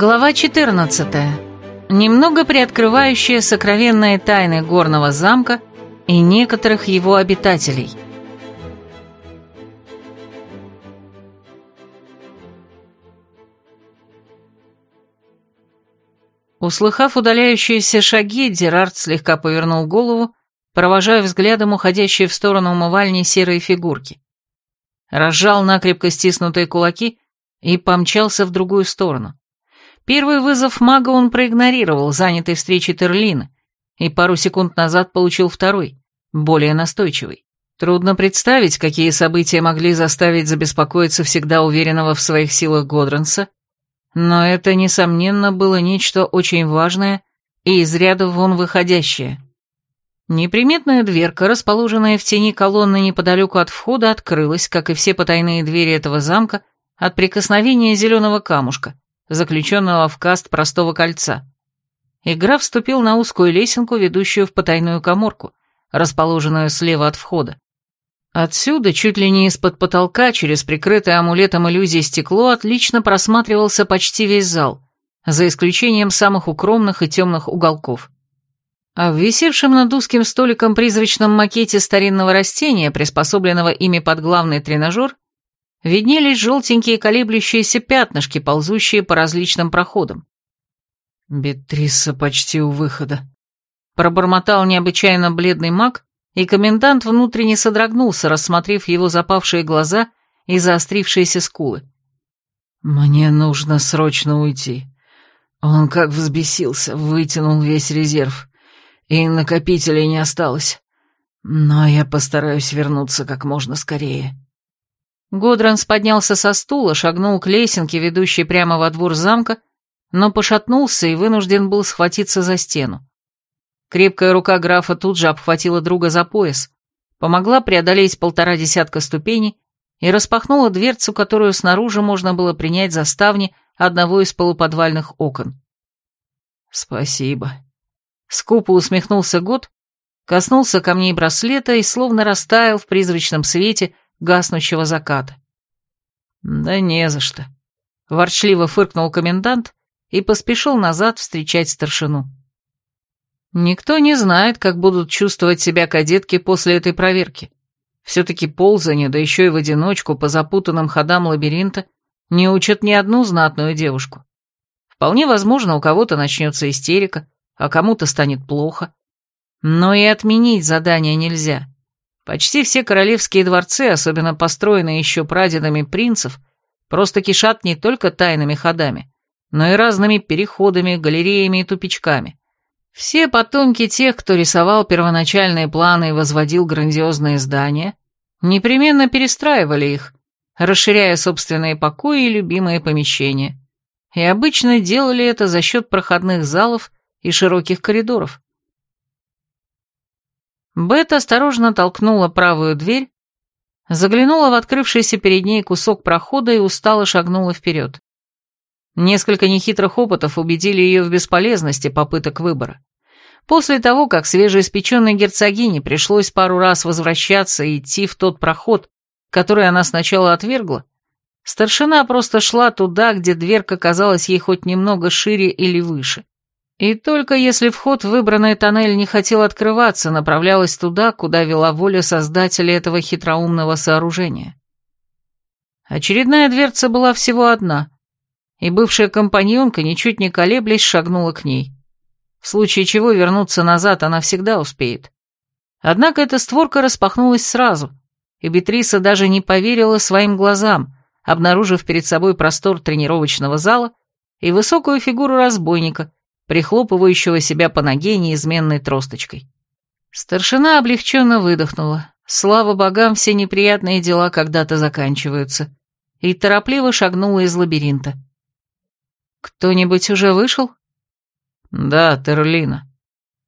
Глава 14. Немного приоткрывающая сокровенные тайны горного замка и некоторых его обитателей. Услыхав удаляющиеся шаги, Дерард слегка повернул голову, провожая взглядом уходящие в сторону умывальни серые фигурки. Разжал накрепко стиснутые кулаки и помчался в другую сторону. Первый вызов мага он проигнорировал, занятый встречей Терлина, и пару секунд назад получил второй, более настойчивый. Трудно представить, какие события могли заставить забеспокоиться всегда уверенного в своих силах Годранса, но это, несомненно, было нечто очень важное и из ряда вон выходящее. Неприметная дверка, расположенная в тени колонны неподалеку от входа, открылась, как и все потайные двери этого замка, от прикосновения зеленого камушка, заключенного в каст простого кольца. Игра вступил на узкую лесенку, ведущую в потайную коморку, расположенную слева от входа. Отсюда, чуть ли не из-под потолка, через прикрытое амулетом иллюзии стекло, отлично просматривался почти весь зал, за исключением самых укромных и темных уголков. А в висевшем над узким столиком призрачном макете старинного растения, приспособленного ими под главный тренажер, виднелись желтенькие колеблющиеся пятнышки, ползущие по различным проходам. «Бетриса почти у выхода», — пробормотал необычайно бледный маг, и комендант внутренне содрогнулся, рассмотрев его запавшие глаза и заострившиеся скулы. «Мне нужно срочно уйти. Он как взбесился, вытянул весь резерв, и накопителей не осталось. Но я постараюсь вернуться как можно скорее». Годранс поднялся со стула, шагнул к лесенке, ведущей прямо во двор замка, но пошатнулся и вынужден был схватиться за стену. Крепкая рука графа тут же обхватила друга за пояс, помогла преодолеть полтора десятка ступеней и распахнула дверцу, которую снаружи можно было принять за ставни одного из полуподвальных окон. «Спасибо». Скупо усмехнулся Год, коснулся камней браслета и словно растаял в призрачном свете, гаснущего заката. «Да не за что», — ворчливо фыркнул комендант и поспешил назад встречать старшину. Никто не знает, как будут чувствовать себя кадетки после этой проверки. Все-таки ползание, да еще и в одиночку по запутанным ходам лабиринта, не учат ни одну знатную девушку. Вполне возможно, у кого-то начнется истерика, а кому-то станет плохо. Но и отменить задание нельзя. Почти все королевские дворцы, особенно построенные еще прадедами принцев, просто кишат не только тайными ходами, но и разными переходами, галереями и тупичками. Все потомки тех, кто рисовал первоначальные планы и возводил грандиозные здания, непременно перестраивали их, расширяя собственные покои и любимые помещения. И обычно делали это за счет проходных залов и широких коридоров. Бет осторожно толкнула правую дверь, заглянула в открывшийся перед ней кусок прохода и устало шагнула вперед. Несколько нехитрых опытов убедили ее в бесполезности попыток выбора. После того, как свежеиспеченной герцогине пришлось пару раз возвращаться и идти в тот проход, который она сначала отвергла, старшина просто шла туда, где дверка казалась ей хоть немного шире или выше. И только если вход в выбранный тоннель не хотел открываться, направлялась туда, куда вела воля создателя этого хитроумного сооружения. Очередная дверца была всего одна, и бывшая компаньонка, ничуть не колеблясь, шагнула к ней. В случае чего вернуться назад она всегда успеет. Однако эта створка распахнулась сразу, и Бетриса даже не поверила своим глазам, обнаружив перед собой простор тренировочного зала и высокую фигуру разбойника — прихлопывающего себя по ноге неизменной тросточкой. Старшина облегченно выдохнула. Слава богам, все неприятные дела когда-то заканчиваются. И торопливо шагнула из лабиринта. «Кто-нибудь уже вышел?» «Да, Терлина.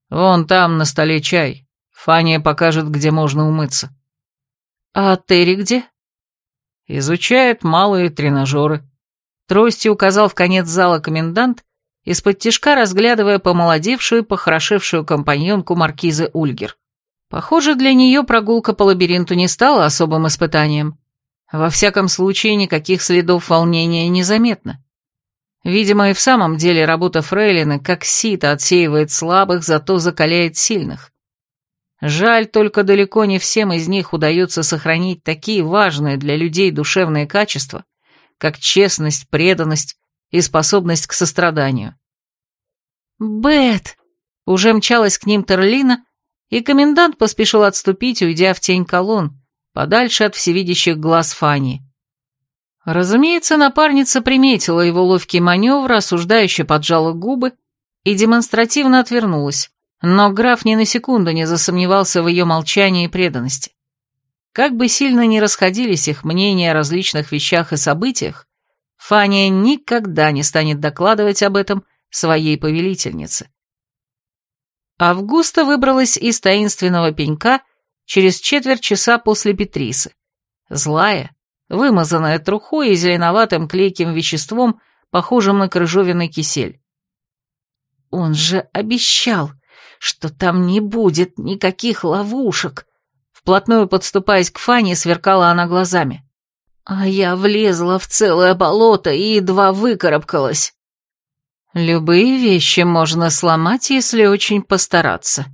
Вон там на столе чай. Фания покажет, где можно умыться». «А Терри где?» «Изучает малые тренажеры». Тростью указал в конец зала комендант, из-под тишка разглядывая помолодевшую и похорошевшую компаньонку маркизы Ульгер. Похоже, для нее прогулка по лабиринту не стала особым испытанием. Во всяком случае, никаких следов волнения незаметно. Видимо, и в самом деле работа Фрейлины как сито отсеивает слабых, зато закаляет сильных. Жаль, только далеко не всем из них удается сохранить такие важные для людей душевные качества, как честность, преданность и способность к состраданию. «Бет!» — уже мчалась к ним Терлина, и комендант поспешил отступить, уйдя в тень колонн, подальше от всевидящих глаз Фани. Разумеется, напарница приметила его ловкий маневр, осуждающе поджала губы и демонстративно отвернулась, но граф ни на секунду не засомневался в ее молчании и преданности. Как бы сильно ни расходились их мнения о различных вещах и событиях, Фания никогда не станет докладывать об этом своей повелительнице. Августа выбралась из таинственного пенька через четверть часа после Петрисы. Злая, вымазанная трухой и зеленоватым клейким веществом, похожим на крыжовенный кисель. «Он же обещал, что там не будет никаких ловушек!» Вплотную подступаясь к Фане, сверкала она глазами. «А я влезла в целое болото и едва выкарабкалась!» «Любые вещи можно сломать, если очень постараться»,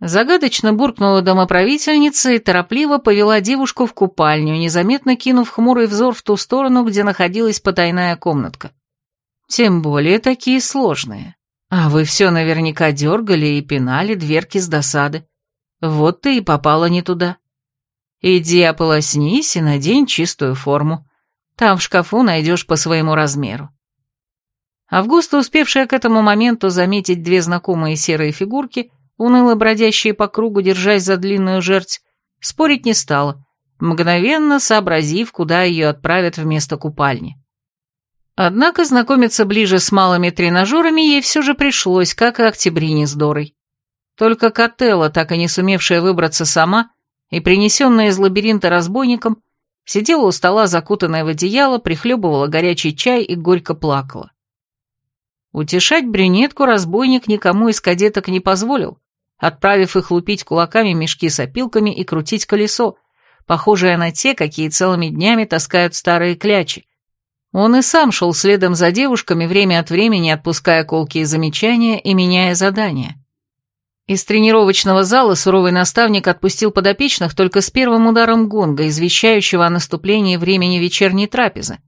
Загадочно буркнула домоправительница и торопливо повела девушку в купальню, незаметно кинув хмурый взор в ту сторону, где находилась потайная комнатка. Тем более такие сложные. А вы все наверняка дергали и пинали дверки с досады. Вот ты и попала не туда. Иди ополоснись и надень чистую форму. Там в шкафу найдешь по своему размеру. Августа, успевшая к этому моменту заметить две знакомые серые фигурки, уныло бродящие по кругу, держась за длинную жерть, спорить не стала, мгновенно сообразив, куда ее отправят вместо купальни. Однако знакомиться ближе с малыми тренажерами ей все же пришлось, как и Октябрине с Дорой. Только Котелла, так и не сумевшая выбраться сама, и принесенная из лабиринта разбойником, сидела у стола, закутанная в одеяло, прихлебывала горячий чай и горько плакала. Утешать брюнетку разбойник никому из кадеток не позволил, отправив их лупить кулаками мешки с опилками и крутить колесо, похожее на те, какие целыми днями таскают старые клячи. Он и сам шел следом за девушками, время от времени отпуская колкие замечания и меняя задания. Из тренировочного зала суровый наставник отпустил подопечных только с первым ударом гонга, извещающего о наступлении времени вечерней трапезы,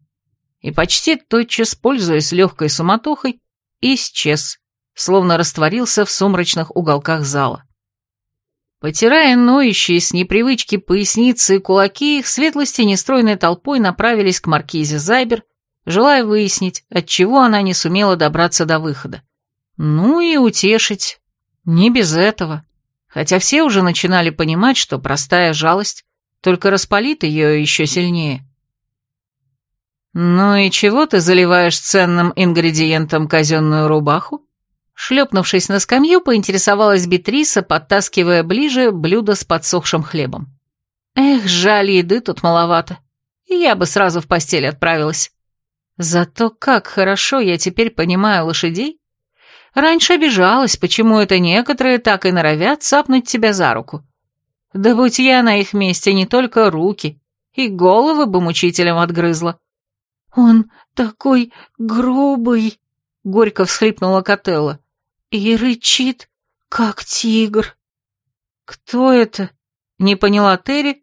и почти тотчас, пользуясь легкой суматохой, исчез, словно растворился в сумрачных уголках зала. Потирая ноющие с непривычки поясницы и кулаки, их светлости нестройной толпой направились к маркизе Зайбер, желая выяснить, отчего она не сумела добраться до выхода. Ну и утешить. Не без этого. Хотя все уже начинали понимать, что простая жалость только распалит ее еще сильнее. «Ну и чего ты заливаешь ценным ингредиентом казенную рубаху?» Шлепнувшись на скамью, поинтересовалась Бетриса, подтаскивая ближе блюдо с подсохшим хлебом. Эх, жаль, еды тут маловато. Я бы сразу в постель отправилась. Зато как хорошо я теперь понимаю лошадей. Раньше обижалась, почему это некоторые так и норовят цапнуть тебя за руку. Да будь я на их месте не только руки, и головы бы мучителям отгрызла. «Он такой грубый!» — горько всхлипнула Котелла и рычит, как тигр. «Кто это?» — не поняла Терри,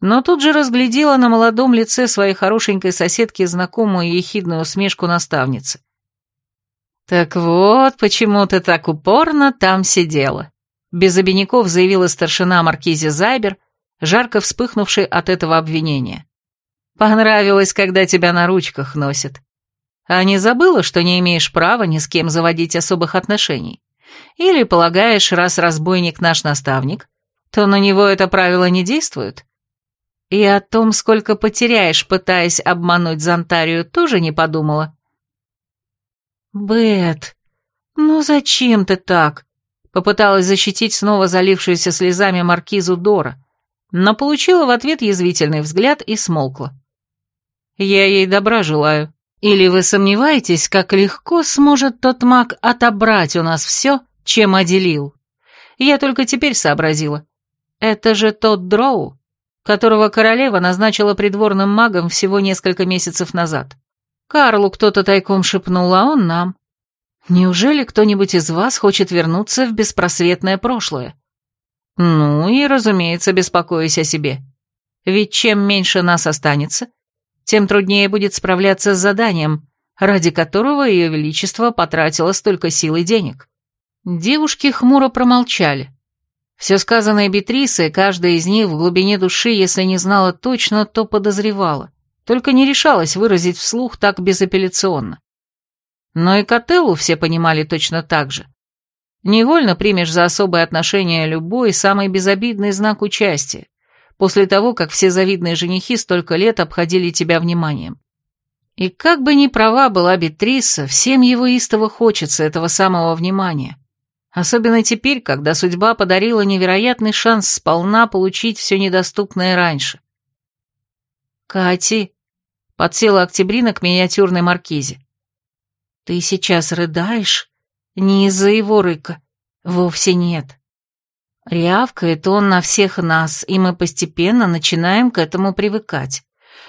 но тут же разглядела на молодом лице своей хорошенькой соседки знакомую ехидную усмешку наставницы. «Так вот, почему ты так упорно там сидела», — без обиняков заявила старшина Маркизе Зайбер, жарко вспыхнувший от этого обвинения. «Понравилось, когда тебя на ручках носят. А не забыла, что не имеешь права ни с кем заводить особых отношений? Или полагаешь, раз разбойник наш наставник, то на него это правило не действует? И о том, сколько потеряешь, пытаясь обмануть Зонтарию, тоже не подумала? «Бет, ну зачем ты так?» Попыталась защитить снова залившуюся слезами маркизу Дора, но получила в ответ язвительный взгляд и смолкла. «Я ей добра желаю», или вы сомневаетесь, как легко сможет тот маг отобрать у нас все, чем оделил? Я только теперь сообразила. Это же тот Дроу, которого королева назначила придворным магом всего несколько месяцев назад. Карлу кто-то тайком шепнул, а он нам. Неужели кто-нибудь из вас хочет вернуться в беспросветное прошлое? Ну и, разумеется, беспокоюсь о себе. Ведь чем меньше нас останется, тем труднее будет справляться с заданием, ради которого Ее Величество потратило столько сил и денег. Девушки хмуро промолчали. Все сказанное Бетрисой, каждая из них в глубине души, если не знала точно, то подозревала, только не решалась выразить вслух так безапелляционно. Но и Котеллу все понимали точно так же. Невольно примешь за особое отношение любой самый безобидный знак участия, после того, как все завидные женихи столько лет обходили тебя вниманием. И как бы ни права была Бетриса, всем его истово хочется этого самого внимания. Особенно теперь, когда судьба подарила невероятный шанс сполна получить все недоступное раньше. «Кати», — подсела Октябрина к миниатюрной маркизе, — «ты сейчас рыдаешь? Не из-за его рыка. Вовсе нет. Рявкает он на всех нас, и мы постепенно начинаем к этому привыкать.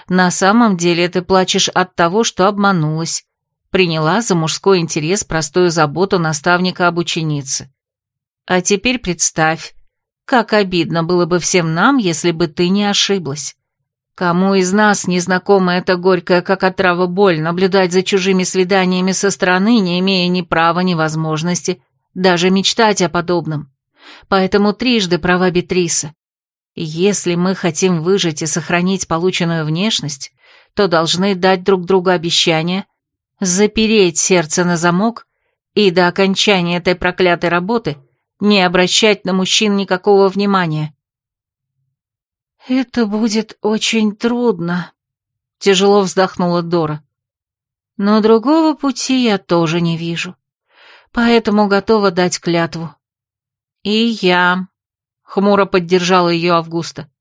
На самом деле ты плачешь от того, что обманулась. Приняла за мужской интерес простую заботу наставника об ученице. А теперь представь, как обидно было бы всем нам, если бы ты не ошиблась. Кому из нас не знакома эта горькая, как отрава боль, наблюдать за чужими свиданиями со стороны, не имея ни права, ни возможности, даже мечтать о подобном. Поэтому трижды права Бетриса. Если мы хотим выжить и сохранить полученную внешность, то должны дать друг другу обещание запереть сердце на замок и до окончания этой проклятой работы не обращать на мужчин никакого внимания. «Это будет очень трудно», — тяжело вздохнула Дора. «Но другого пути я тоже не вижу, поэтому готова дать клятву». «И я», Хмуро поддержала ее Августа.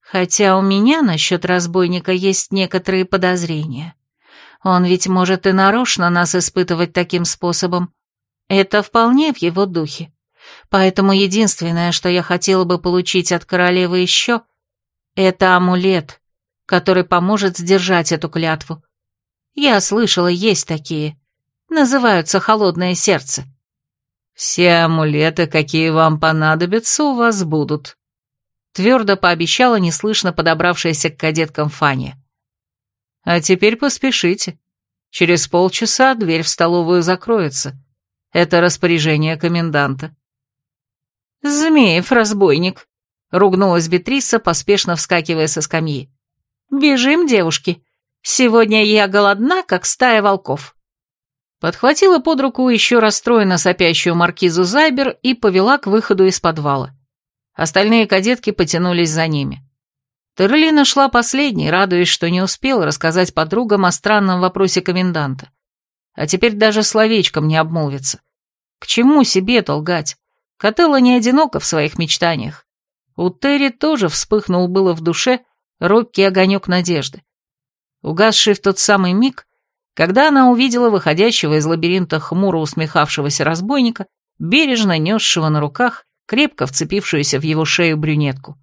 Хотя у меня насчет разбойника есть некоторые подозрения. Он ведь может и нарочно нас испытывать таким способом. Это вполне в его духе. Поэтому единственное, что я хотела бы получить от королевы еще, это амулет, который поможет сдержать эту клятву. Я слышала, есть такие. Называются «холодное сердце». «Все амулеты, какие вам понадобятся, у вас будут», — твердо пообещала неслышно подобравшаяся к кадеткам Фаня. «А теперь поспешите. Через полчаса дверь в столовую закроется. Это распоряжение коменданта». «Змеев, разбойник», — ругнулась Бетриса, поспешно вскакивая со скамьи. «Бежим, девушки. Сегодня я голодна, как стая волков». Подхватила под руку еще расстроенно сопящую маркизу Зайбер и повела к выходу из подвала. Остальные кадетки потянулись за ними. Терлина шла последней, радуясь, что не успела рассказать подругам о странном вопросе коменданта. А теперь даже словечком не обмолвится. К чему себе-то лгать? Котелла не одинока в своих мечтаниях. У Терри тоже вспыхнул было в душе робкий огонек надежды. Угасший в тот самый миг, когда она увидела выходящего из лабиринта хмуро усмехавшегося разбойника, бережно несшего на руках крепко вцепившуюся в его шею брюнетку.